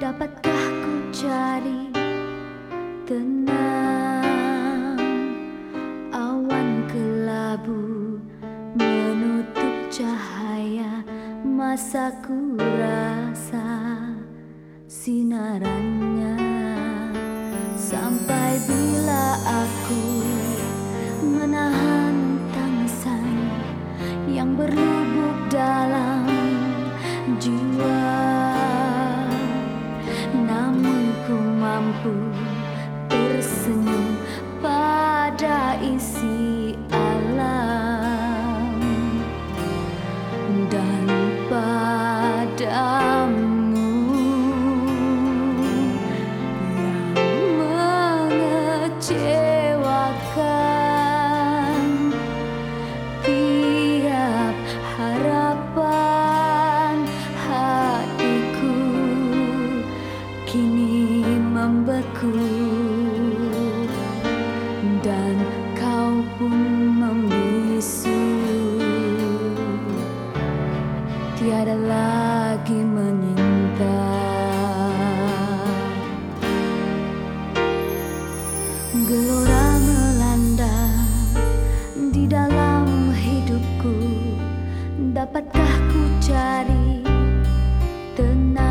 Dapatkah ku cari tenang? Awan kelabu menutup cahaya Masa ku rasa sinarannya. Sampai bila aku menahan tangisan Yang berlubuk dalam jiwa who gelora melanda di dalam hidupku. Dapatkah ku cari tenang